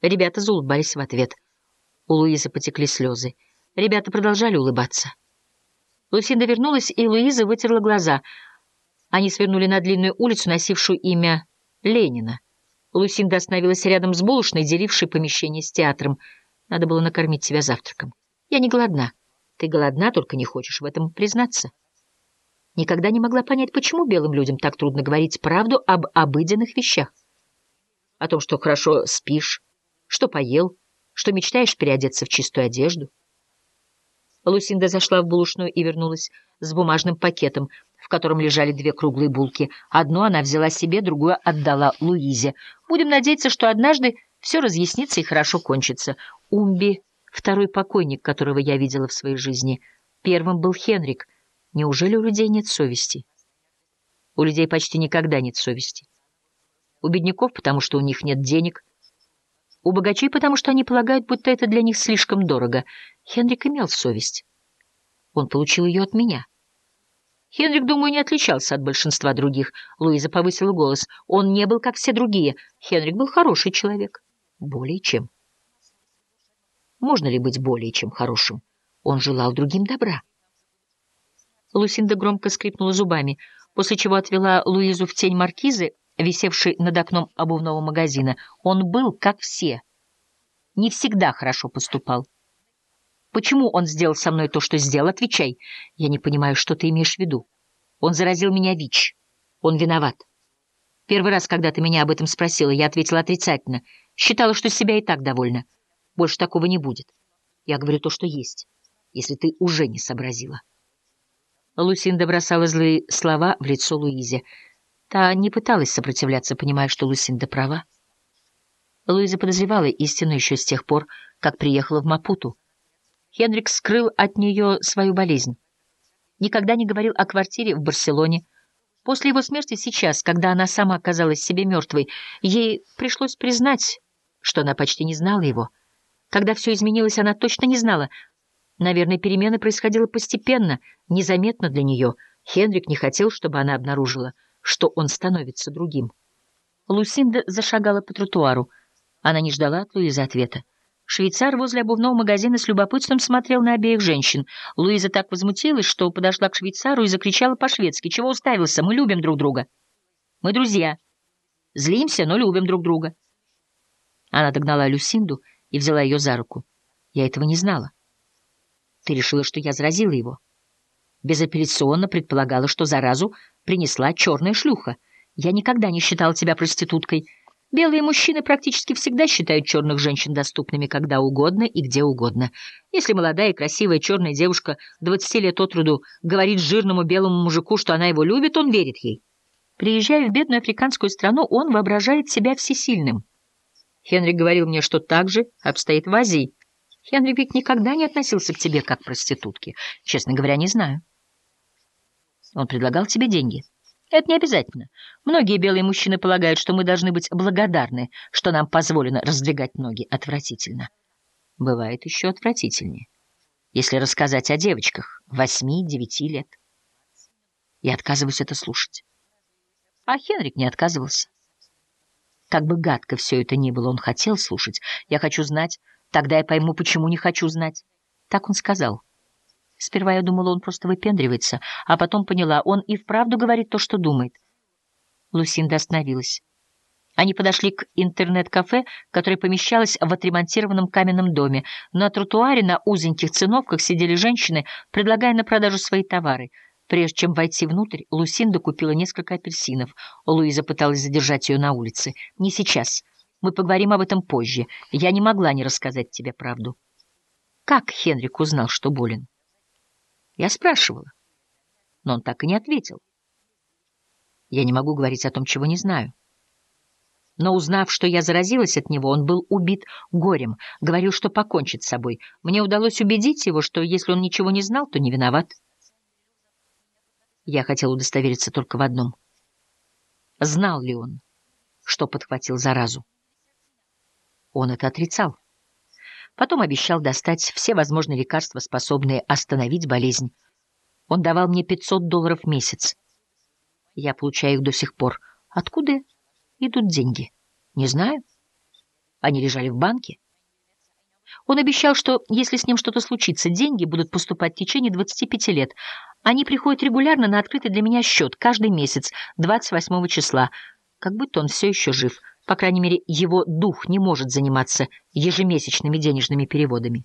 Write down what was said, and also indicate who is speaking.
Speaker 1: Ребята заулыбались в ответ. У Луизы потекли слезы. Ребята продолжали улыбаться. Лусинда вернулась, и Луиза вытерла глаза. Они свернули на длинную улицу, носившую имя Ленина. Лусинда остановилась рядом с булочной, делившей помещение с театром. Надо было накормить тебя завтраком. Я не голодна. Ты голодна, только не хочешь в этом признаться. Никогда не могла понять, почему белым людям так трудно говорить правду об обыденных вещах. О том, что хорошо спишь, что поел, что мечтаешь переодеться в чистую одежду. Лусинда зашла в булочную и вернулась с бумажным пакетом, в котором лежали две круглые булки. Одну она взяла себе, другую отдала Луизе. Будем надеяться, что однажды все разъяснится и хорошо кончится. Умби — второй покойник, которого я видела в своей жизни. Первым был Хенрик. Неужели у людей нет совести? У людей почти никогда нет совести. У бедняков, потому что у них нет денег. У богачей, потому что они полагают, будто это для них слишком дорого. Хенрик имел совесть. Он получил ее от меня. Хенрик, думаю, не отличался от большинства других. Луиза повысила голос. Он не был, как все другие. Хенрик был хороший человек. Более чем. Можно ли быть более чем хорошим? Он желал другим добра. Лусинда громко скрипнула зубами, после чего отвела Луизу в тень маркизы, висевшей над окном обувного магазина. Он был, как все. Не всегда хорошо поступал. Почему он сделал со мной то, что сделал? Отвечай. Я не понимаю, что ты имеешь в виду. Он заразил меня ВИЧ. Он виноват. Первый раз, когда ты меня об этом спросила, я ответила отрицательно. Считала, что себя и так довольна. Больше такого не будет. Я говорю то, что есть, если ты уже не сообразила. Лусинда бросала злые слова в лицо Луизе. Та не пыталась сопротивляться, понимая, что Лусинда права. Луиза подозревала истину еще с тех пор, как приехала в Мапуту. Хенрик скрыл от нее свою болезнь. Никогда не говорил о квартире в Барселоне. После его смерти сейчас, когда она сама оказалась себе мертвой, ей пришлось признать, что она почти не знала его. Когда все изменилось, она точно не знала. Наверное, перемена происходила постепенно, незаметно для нее. Хенрик не хотел, чтобы она обнаружила, что он становится другим. Лусинда зашагала по тротуару. Она не ждала от Луизы ответа. Швейцар возле обувного магазина с любопытством смотрел на обеих женщин. Луиза так возмутилась, что подошла к швейцару и закричала по-шведски. «Чего уставился? Мы любим друг друга. Мы друзья. Злимся, но любим друг друга». Она догнала Люсинду и взяла ее за руку. «Я этого не знала. Ты решила, что я заразила его?» Безапелляционно предполагала, что заразу принесла черная шлюха. «Я никогда не считала тебя проституткой». Белые мужчины практически всегда считают черных женщин доступными когда угодно и где угодно. Если молодая и красивая черная девушка 20 лет от роду говорит жирному белому мужику, что она его любит, он верит ей. Приезжая в бедную африканскую страну, он воображает себя всесильным. Хенрик говорил мне, что так же обстоит в Азии. Хенрик ведь никогда не относился к тебе как к проститутке. Честно говоря, не знаю. Он предлагал тебе деньги. Это не обязательно. Многие белые мужчины полагают, что мы должны быть благодарны, что нам позволено раздвигать ноги. Отвратительно. Бывает еще отвратительнее. Если рассказать о девочках восьми-девяти лет. Я отказываюсь это слушать. А Хенрик не отказывался. Как бы гадко все это ни было, он хотел слушать. Я хочу знать, тогда я пойму, почему не хочу знать. Так он сказал. Сперва я думала, он просто выпендривается, а потом поняла, он и вправду говорит то, что думает. Лусинда остановилась. Они подошли к интернет-кафе, которое помещалось в отремонтированном каменном доме. На тротуаре на узеньких циновках сидели женщины, предлагая на продажу свои товары. Прежде чем войти внутрь, Лусинда купила несколько апельсинов. Луиза пыталась задержать ее на улице. «Не сейчас. Мы поговорим об этом позже. Я не могла не рассказать тебе правду». Как Хенрик узнал, что болен? Я спрашивала, но он так и не ответил. Я не могу говорить о том, чего не знаю. Но узнав, что я заразилась от него, он был убит горем, говорил, что покончит с собой. Мне удалось убедить его, что если он ничего не знал, то не виноват. Я хотел удостовериться только в одном. Знал ли он, что подхватил заразу? Он это отрицал. Потом обещал достать все возможные лекарства, способные остановить болезнь. Он давал мне 500 долларов в месяц. Я получаю их до сих пор. Откуда идут деньги? Не знаю. Они лежали в банке. Он обещал, что если с ним что-то случится, деньги будут поступать в течение 25 лет. Они приходят регулярно на открытый для меня счет каждый месяц, 28 числа. Как будто он все еще жив. По крайней мере, его дух не может заниматься ежемесячными денежными переводами.